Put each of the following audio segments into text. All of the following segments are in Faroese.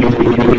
Gracias.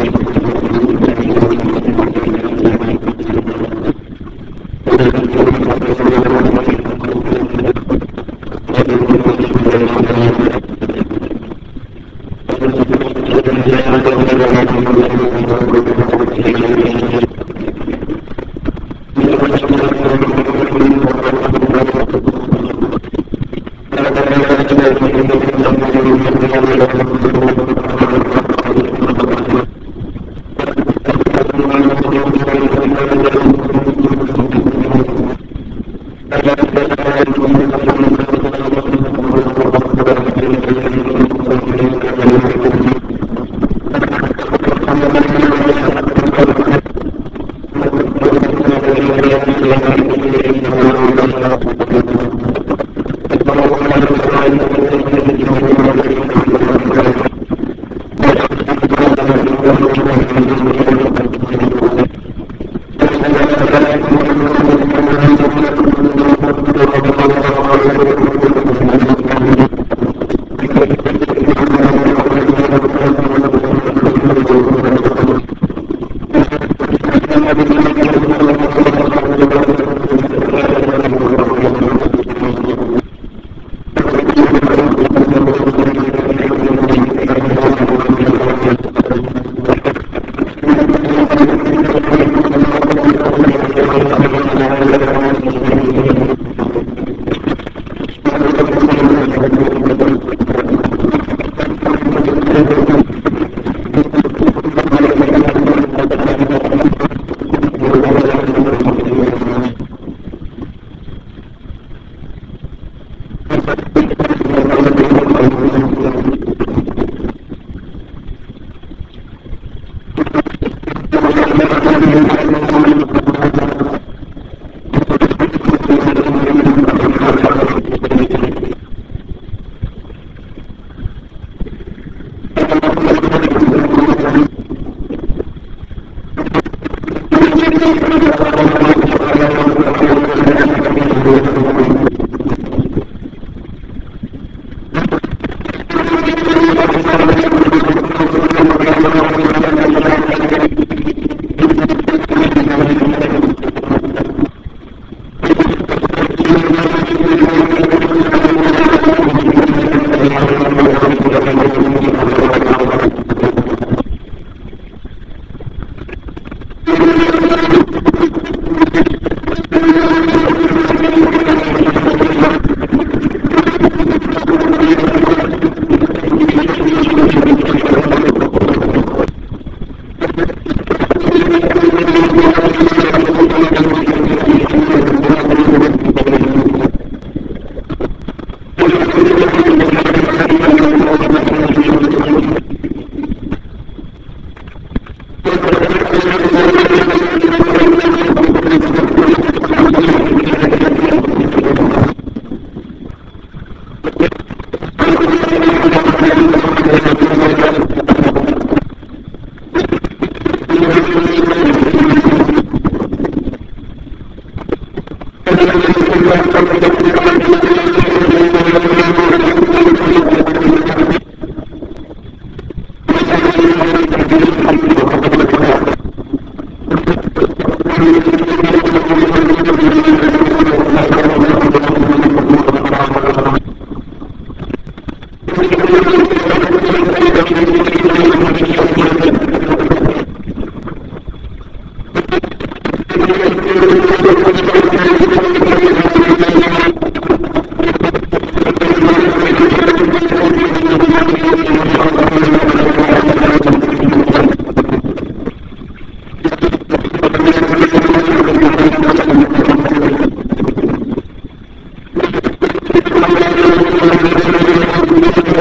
Gracias. ¡Pum! I'm going to go to the next slide.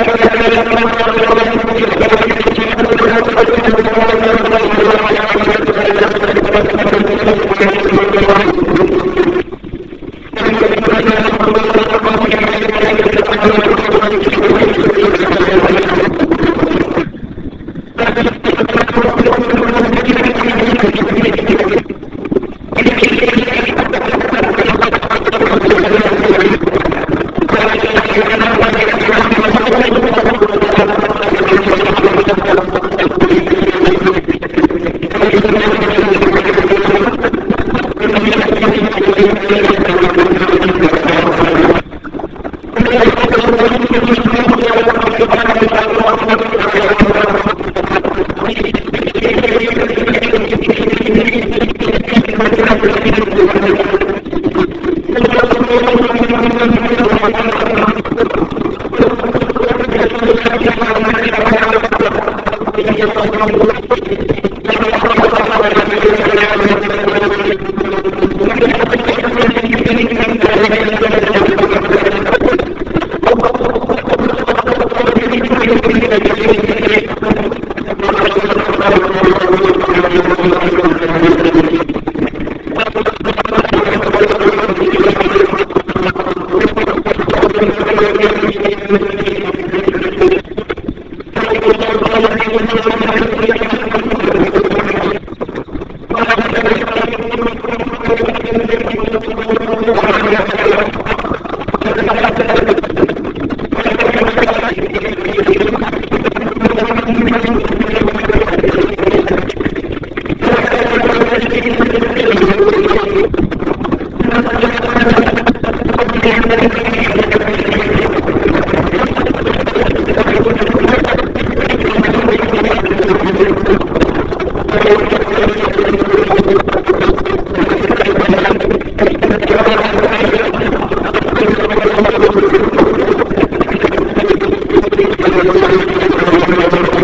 Thank you.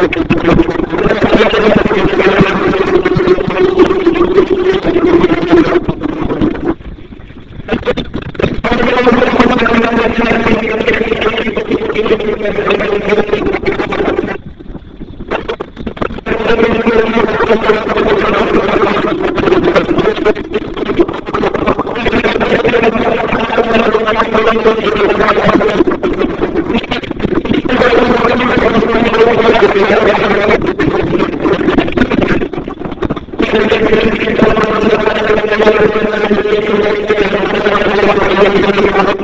que Thank you.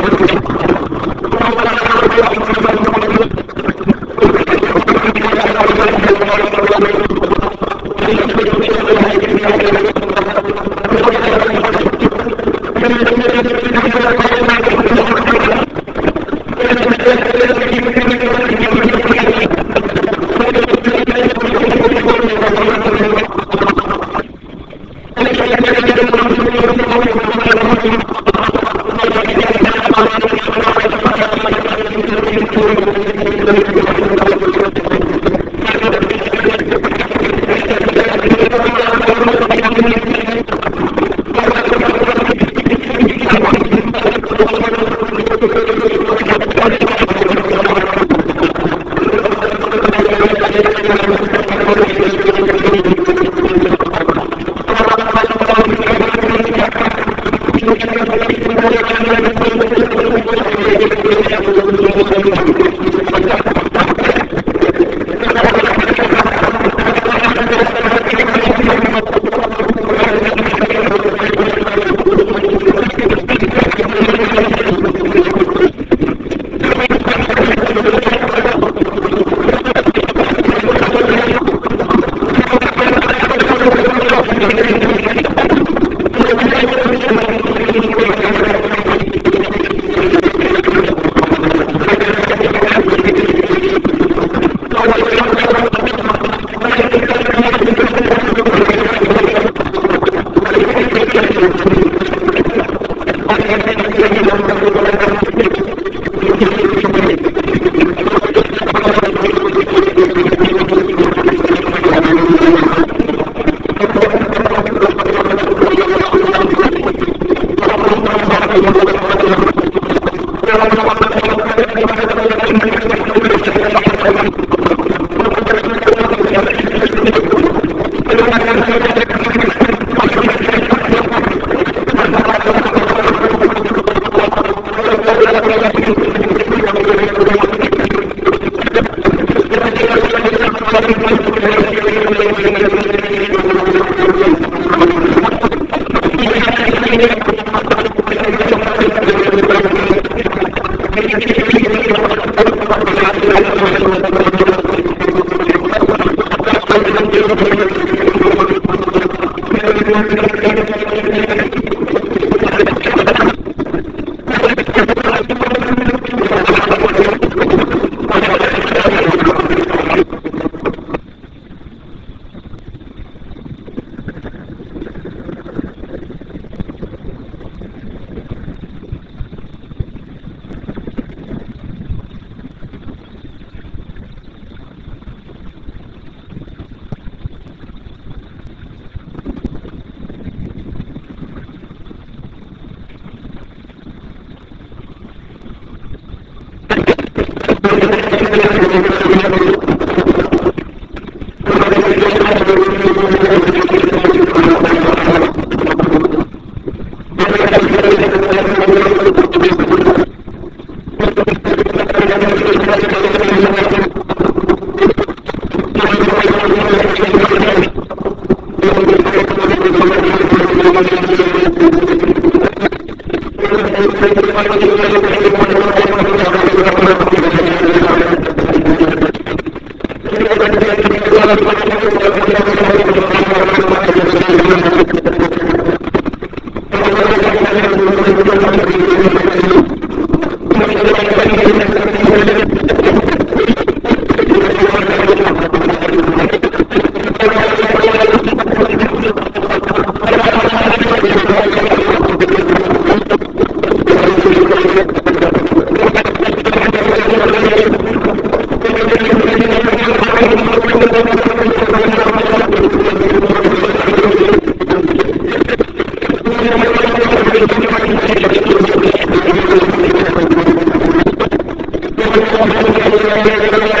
Thank you. non, e dukui, கொண்டு دنیا ویل